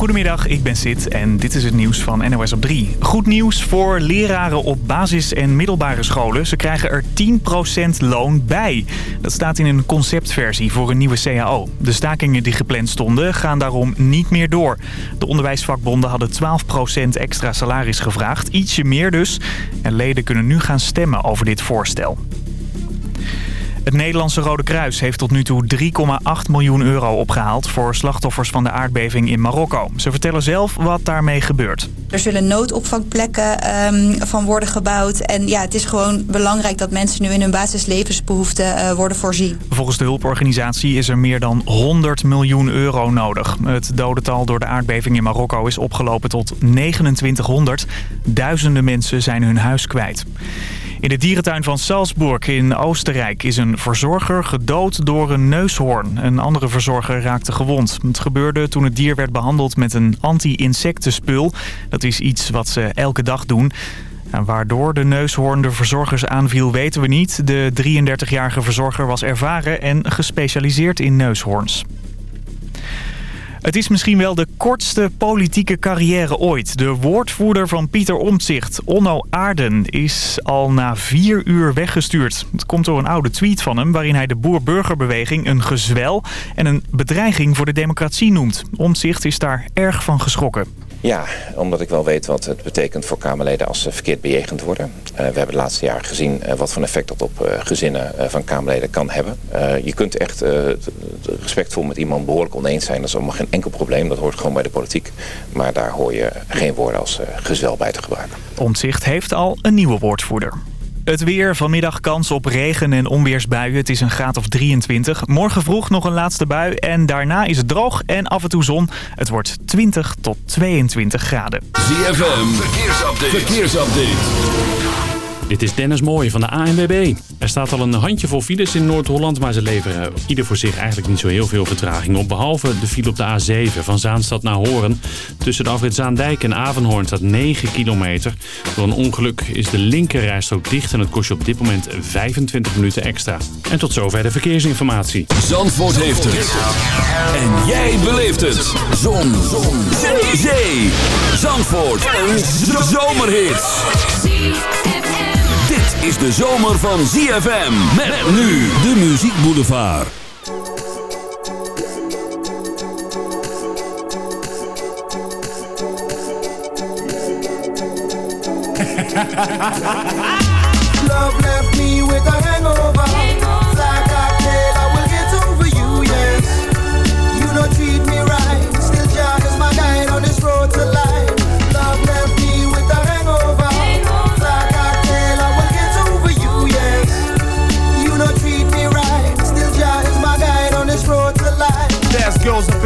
Goedemiddag, ik ben Sid en dit is het nieuws van NOS op 3. Goed nieuws voor leraren op basis- en middelbare scholen. Ze krijgen er 10% loon bij. Dat staat in een conceptversie voor een nieuwe CAO. De stakingen die gepland stonden gaan daarom niet meer door. De onderwijsvakbonden hadden 12% extra salaris gevraagd. Ietsje meer dus. En leden kunnen nu gaan stemmen over dit voorstel. Het Nederlandse Rode Kruis heeft tot nu toe 3,8 miljoen euro opgehaald... voor slachtoffers van de aardbeving in Marokko. Ze vertellen zelf wat daarmee gebeurt. Er zullen noodopvangplekken um, van worden gebouwd. En ja, het is gewoon belangrijk dat mensen nu in hun basislevensbehoeften uh, worden voorzien. Volgens de hulporganisatie is er meer dan 100 miljoen euro nodig. Het dodental door de aardbeving in Marokko is opgelopen tot 2900. Duizenden mensen zijn hun huis kwijt. In de dierentuin van Salzburg in Oostenrijk is een verzorger gedood door een neushoorn. Een andere verzorger raakte gewond. Het gebeurde toen het dier werd behandeld met een anti-insectenspul. Dat is iets wat ze elke dag doen. En waardoor de neushoorn de verzorgers aanviel weten we niet. De 33-jarige verzorger was ervaren en gespecialiseerd in neushoorns. Het is misschien wel de kortste politieke carrière ooit. De woordvoerder van Pieter Omtzigt, Onno Aarden, is al na vier uur weggestuurd. Het komt door een oude tweet van hem waarin hij de boer-burgerbeweging een gezwel en een bedreiging voor de democratie noemt. Omtzigt is daar erg van geschrokken. Ja, omdat ik wel weet wat het betekent voor Kamerleden als ze verkeerd bejegend worden. Uh, we hebben het laatste jaar gezien uh, wat voor effect dat op uh, gezinnen van Kamerleden kan hebben. je kunt echt respectvol met iemand behoorlijk oneens zijn. Dat is allemaal geen enkel probleem. Dat hoort gewoon bij de politiek. Maar daar hoor je geen woorden als gezwel bij te gebruiken. Omtzigt heeft al een nieuwe woordvoerder. Het weer, vanmiddag kans op regen en onweersbuien. Het is een graad of 23. Morgen vroeg nog een laatste bui en daarna is het droog en af en toe zon. Het wordt 20 tot 22 graden. ZFM, verkeersupdate. verkeersupdate. Dit is Dennis Mooij van de ANWB. Er staat al een handjevol files in Noord-Holland, maar ze leveren ieder voor zich eigenlijk niet zo heel veel vertraging op. Behalve de file op de A7 van Zaanstad naar Horen. Tussen de afrit Zaandijk en Avenhoorn staat 9 kilometer. Door een ongeluk is de linkerrijstrook dicht en het kost je op dit moment 25 minuten extra. En tot zover de verkeersinformatie. Zandvoort heeft het. En jij beleeft het. Zon. Zon. Zee. Zandvoort. Een zomerhit is de zomer van ZFM. Met nu de Muziek Boulevard. Love left me with a hangover.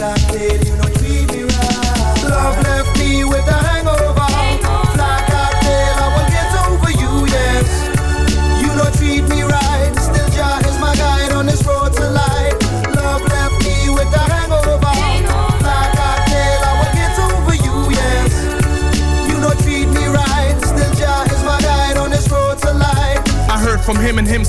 but fly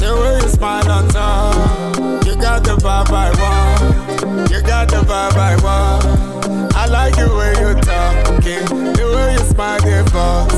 the way you smile on top, you got the vibe I want. You got the vibe I want. I like the way you talking, the way you smile, the boss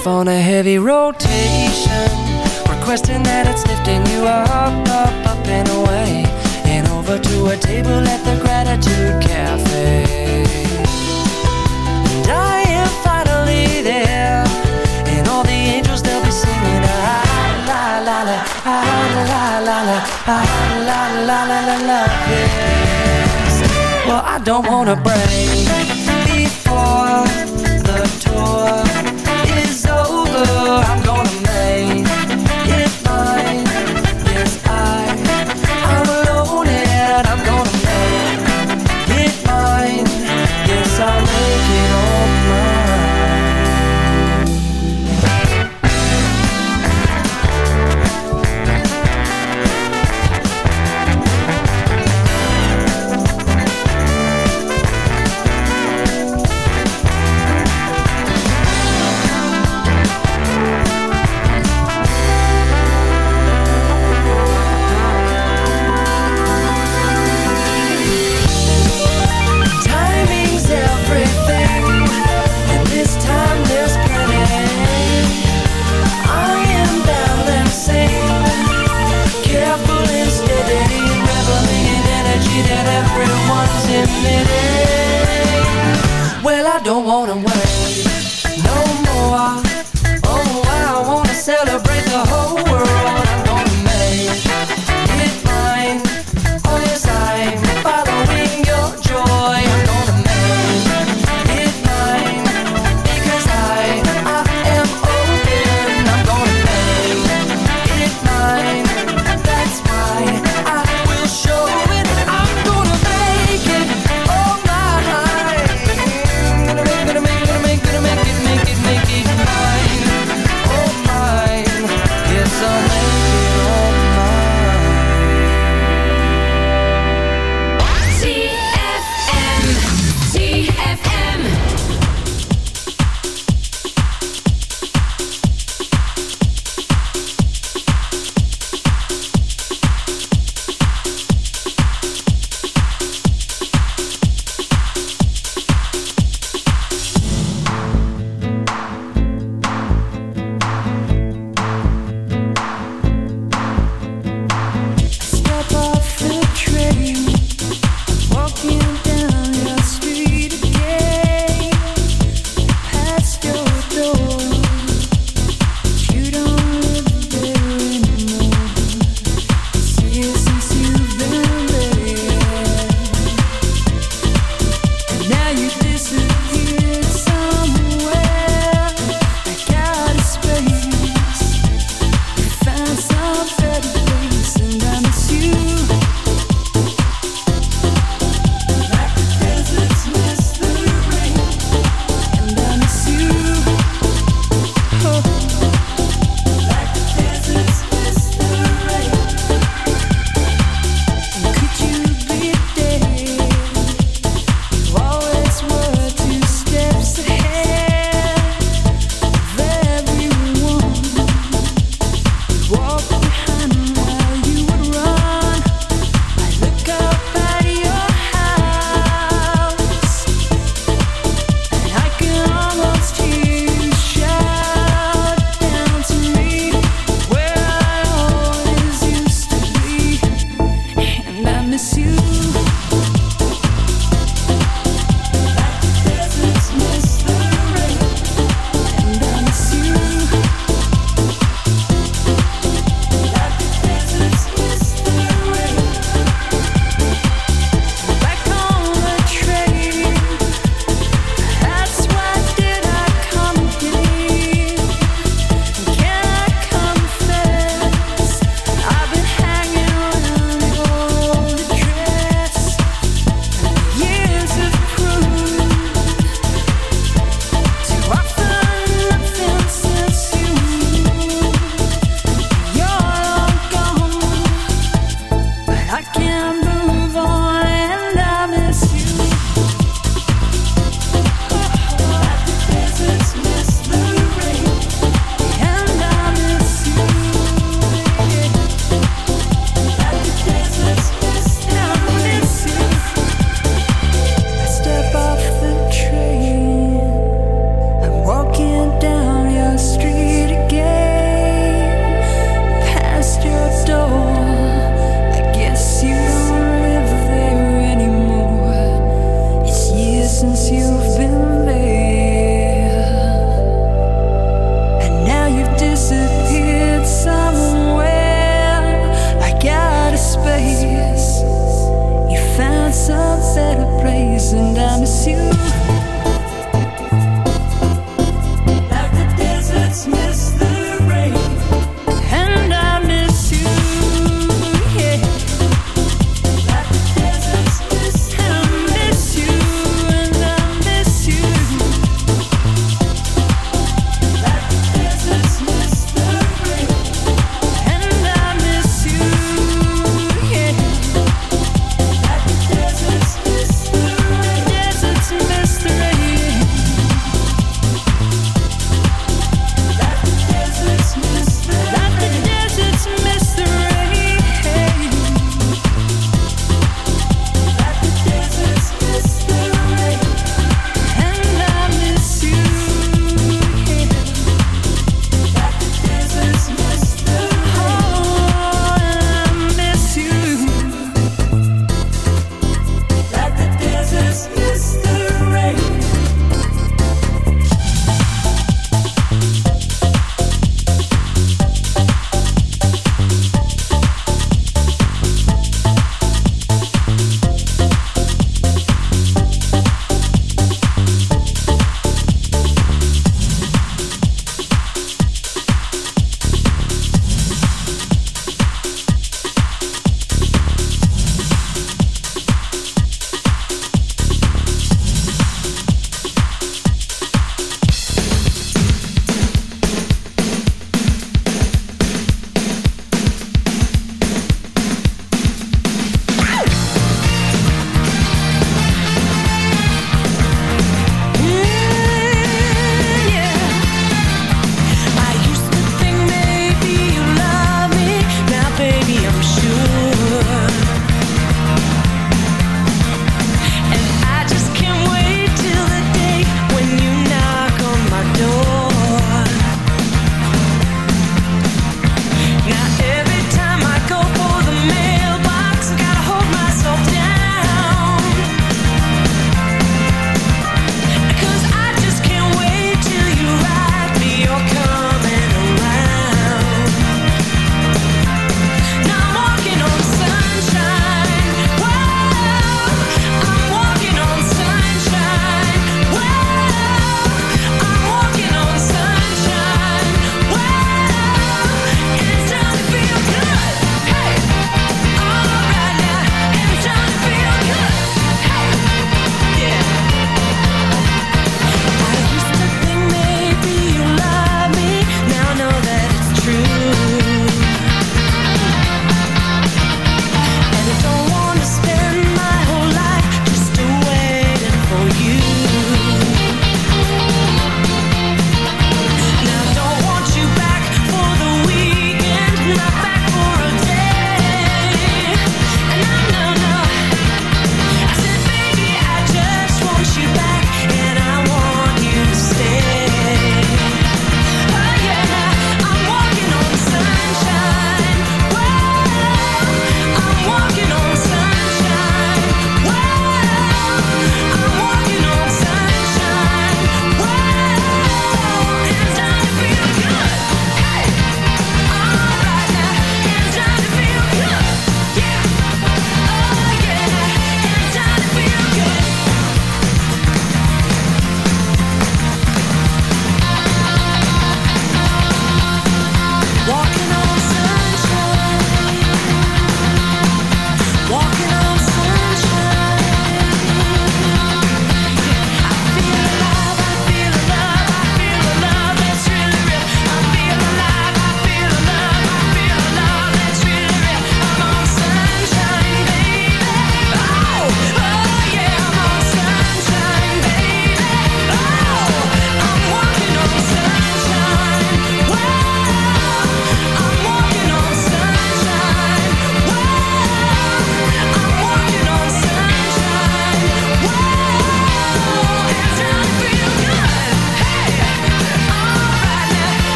life on a heavy rotation Requesting that it's lifting you up, up, up and away And over to a table at the Gratitude Cafe And I am finally there And all the angels, they'll be singing ah, la, la, la, ah, la, la, la, ah, la, la, la, la, la, yes Well, I don't wanna break Before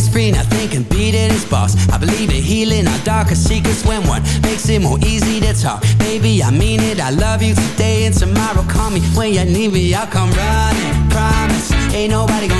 is free, nothing can beat it's boss. I believe in healing our darkest secrets. When one makes it more easy to talk Baby, I mean it, I love you today and tomorrow. Call me when you need me, I'll come running, promise. Ain't nobody gonna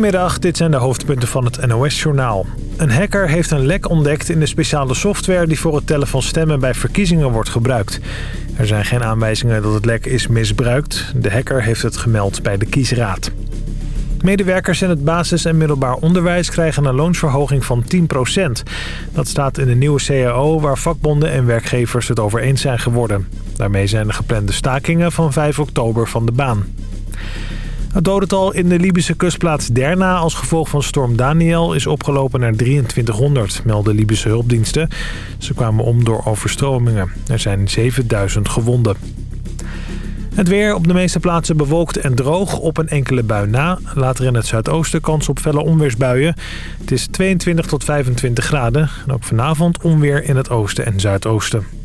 Goedemiddag, dit zijn de hoofdpunten van het NOS-journaal. Een hacker heeft een lek ontdekt in de speciale software... die voor het tellen van stemmen bij verkiezingen wordt gebruikt. Er zijn geen aanwijzingen dat het lek is misbruikt. De hacker heeft het gemeld bij de kiesraad. Medewerkers in het basis- en middelbaar onderwijs krijgen een loonsverhoging van 10% Dat staat in de nieuwe CAO waar vakbonden en werkgevers het over eens zijn geworden. Daarmee zijn de geplande stakingen van 5 oktober van de baan. Het dodental in de Libische kustplaats Derna als gevolg van storm Daniel is opgelopen naar 2300, melden Libische hulpdiensten. Ze kwamen om door overstromingen. Er zijn 7000 gewonden. Het weer op de meeste plaatsen bewolkt en droog op een enkele bui na. Later in het zuidoosten kans op felle onweersbuien. Het is 22 tot 25 graden. En ook vanavond onweer in het oosten en zuidoosten.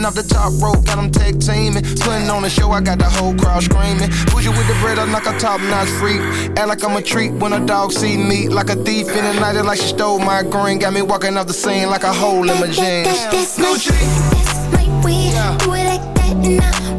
Jumping off the top rope, got them tag teaming. Putting on the show, I got the whole crowd screaming. Bougie with the bread, I'm like a top notch freak. Act like I'm a treat when a dog see me. Like a thief in the night, like she stole my green. Got me walking off the scene like a hole in my jeans. That's my that's my way. Do it like that and I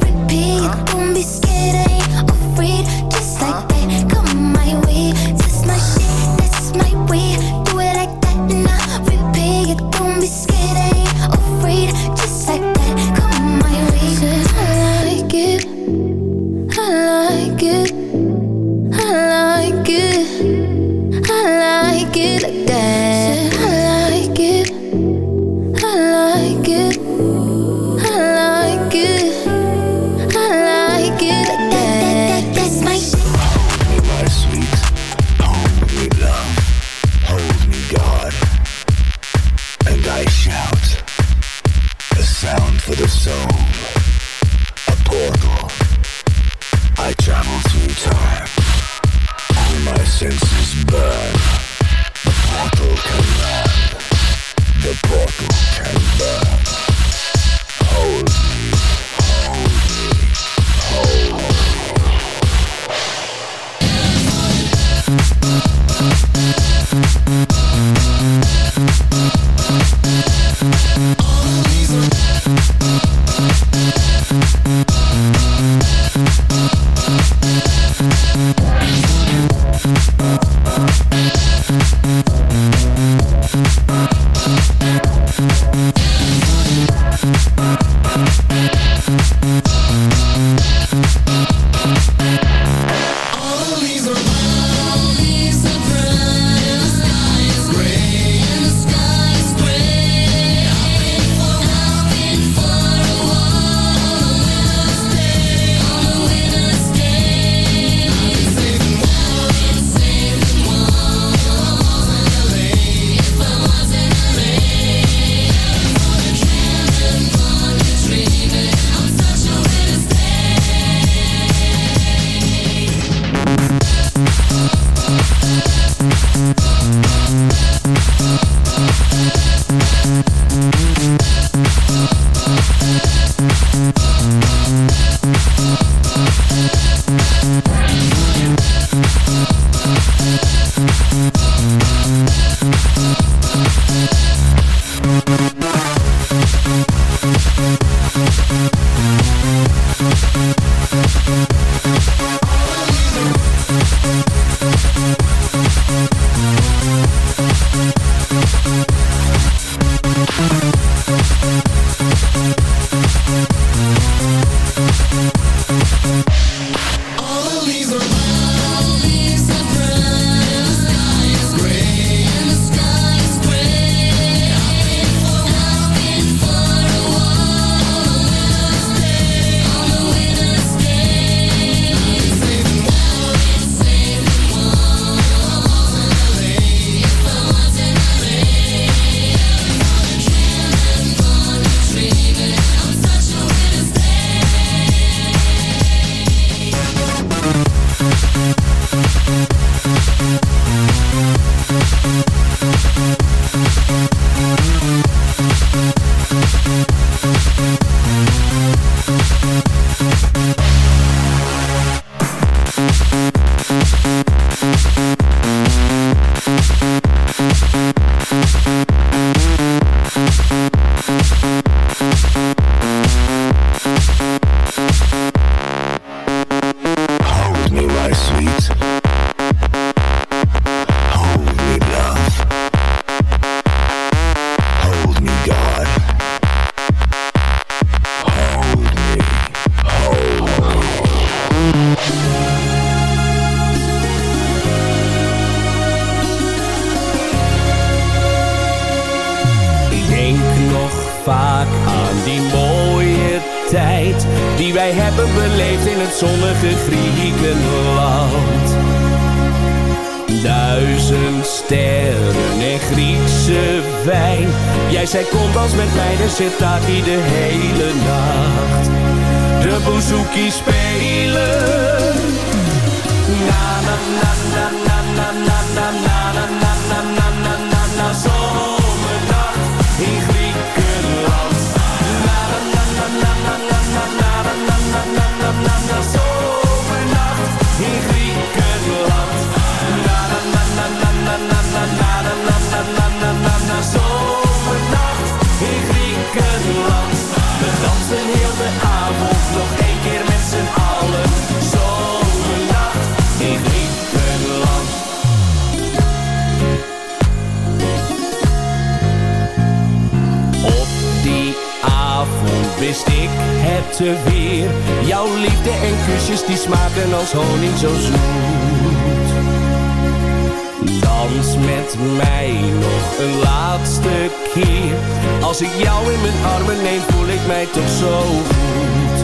armen neem voel ik mij toch zo goed.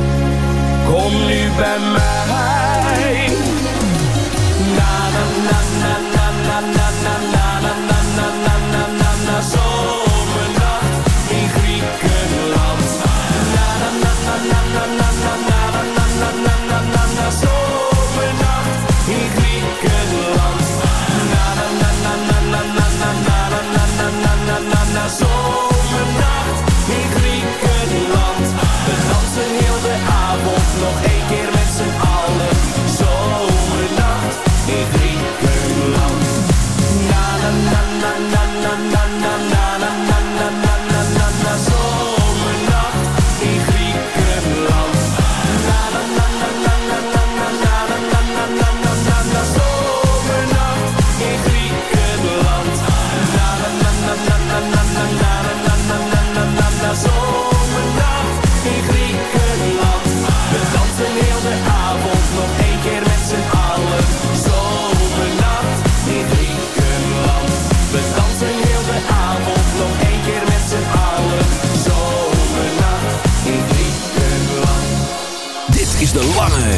Kom nu bij mij.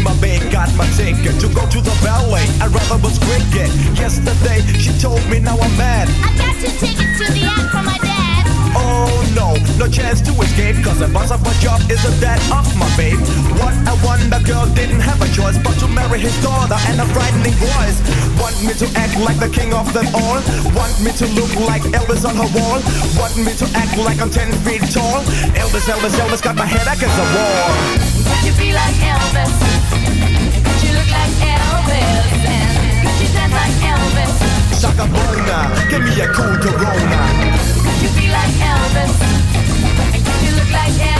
Me my babe got my ticket to go to the ballet. I'd rather was cricket. Yesterday she told me now I'm mad. I got two tickets to the act from my dad. Oh no, no chance to escape Cause the boss of my job isn't dad of my babe What a wonder girl didn't have a choice But to marry his daughter and a frightening voice Want me to act like the king of them all Want me to look like Elvis on her wall Want me to act like I'm 10 feet tall Elvis, Elvis, Elvis got my head against the wall be like Elvis? Could you look like Elvis? And could you dance like Elvis? Shaka give me a cool Corona Could you be like Elvis? And could you look like Elvis?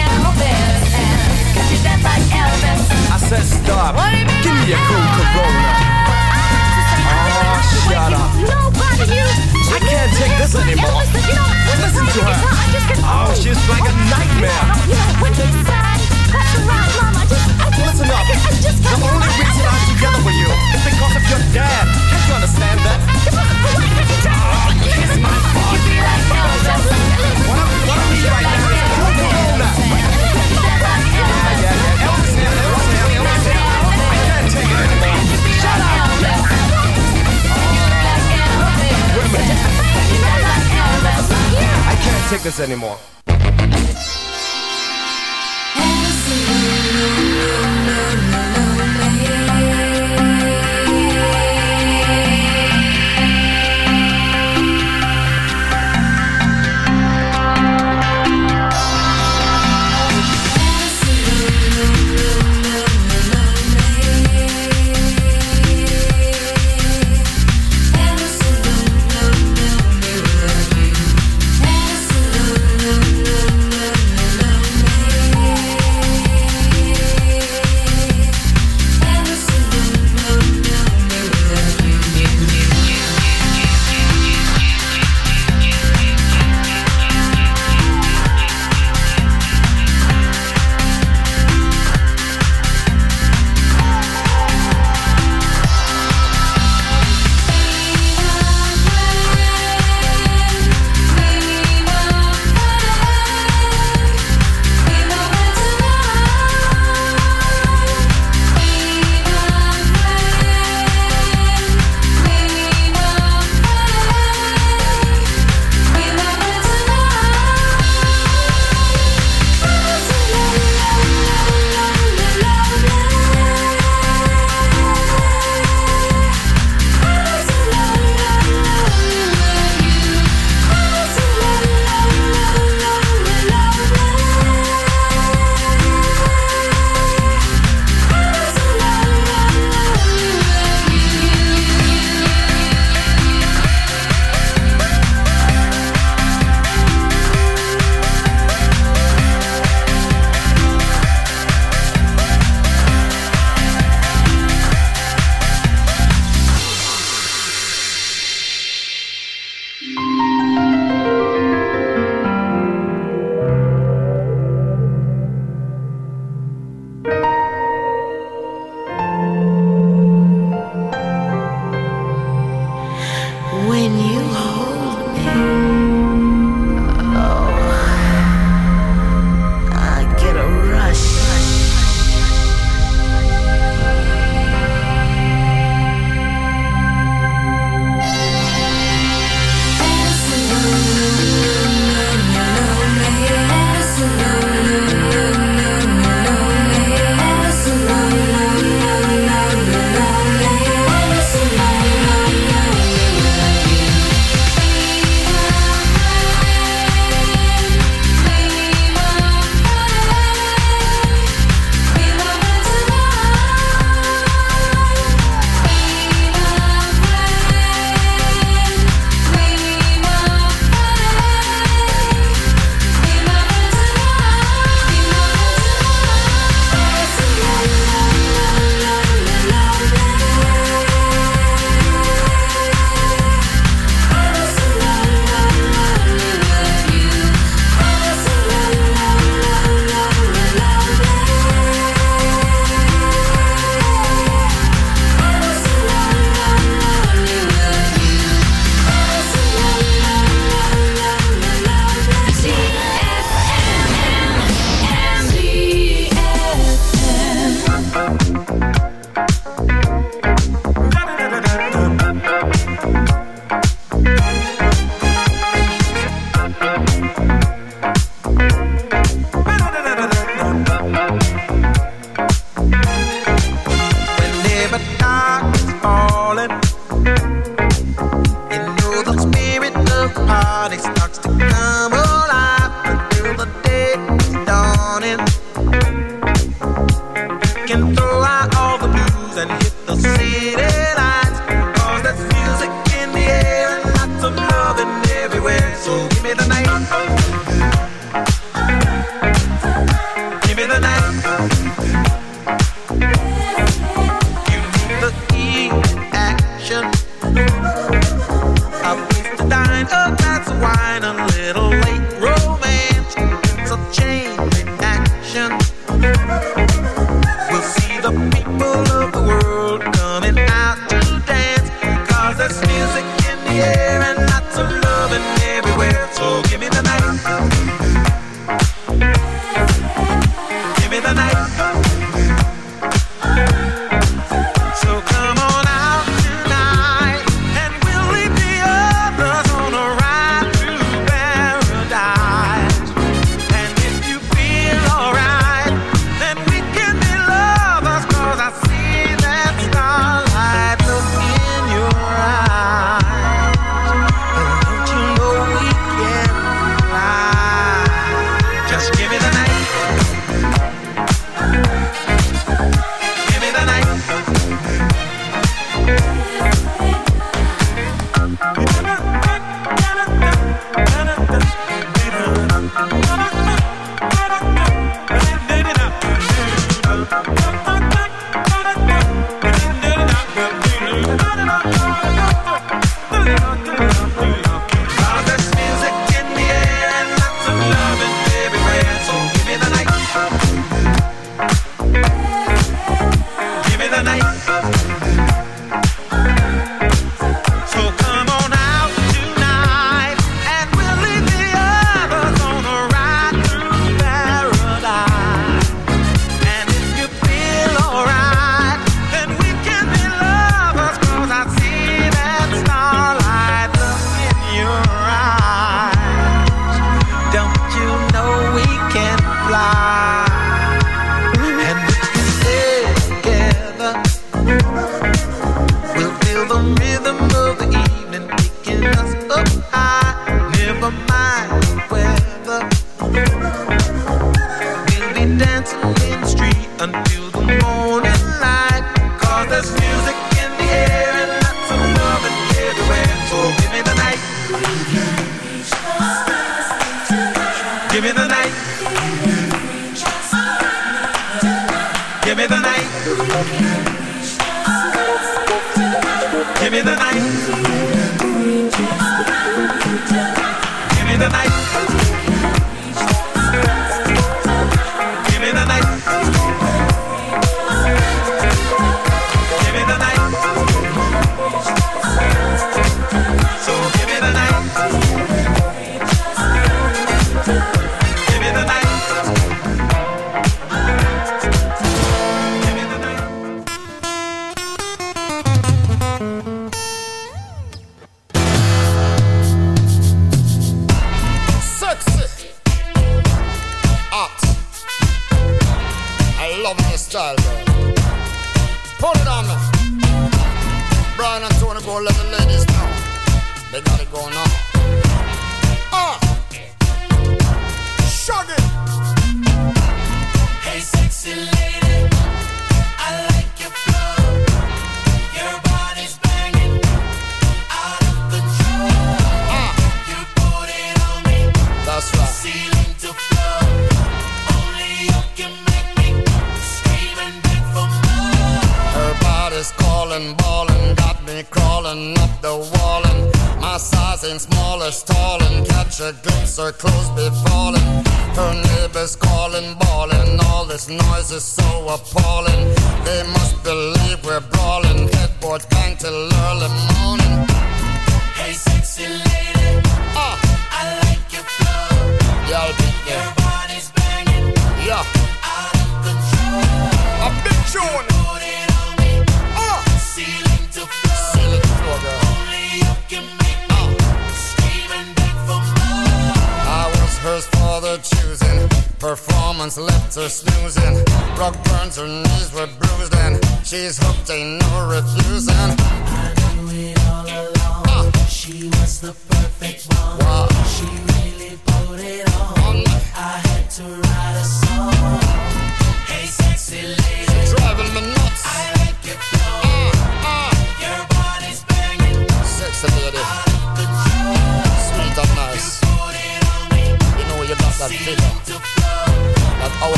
I said stop. Give me a cool Corona. Oh, shut up. I can't take this anymore. Listen to her. Oh, she's like anymore.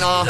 To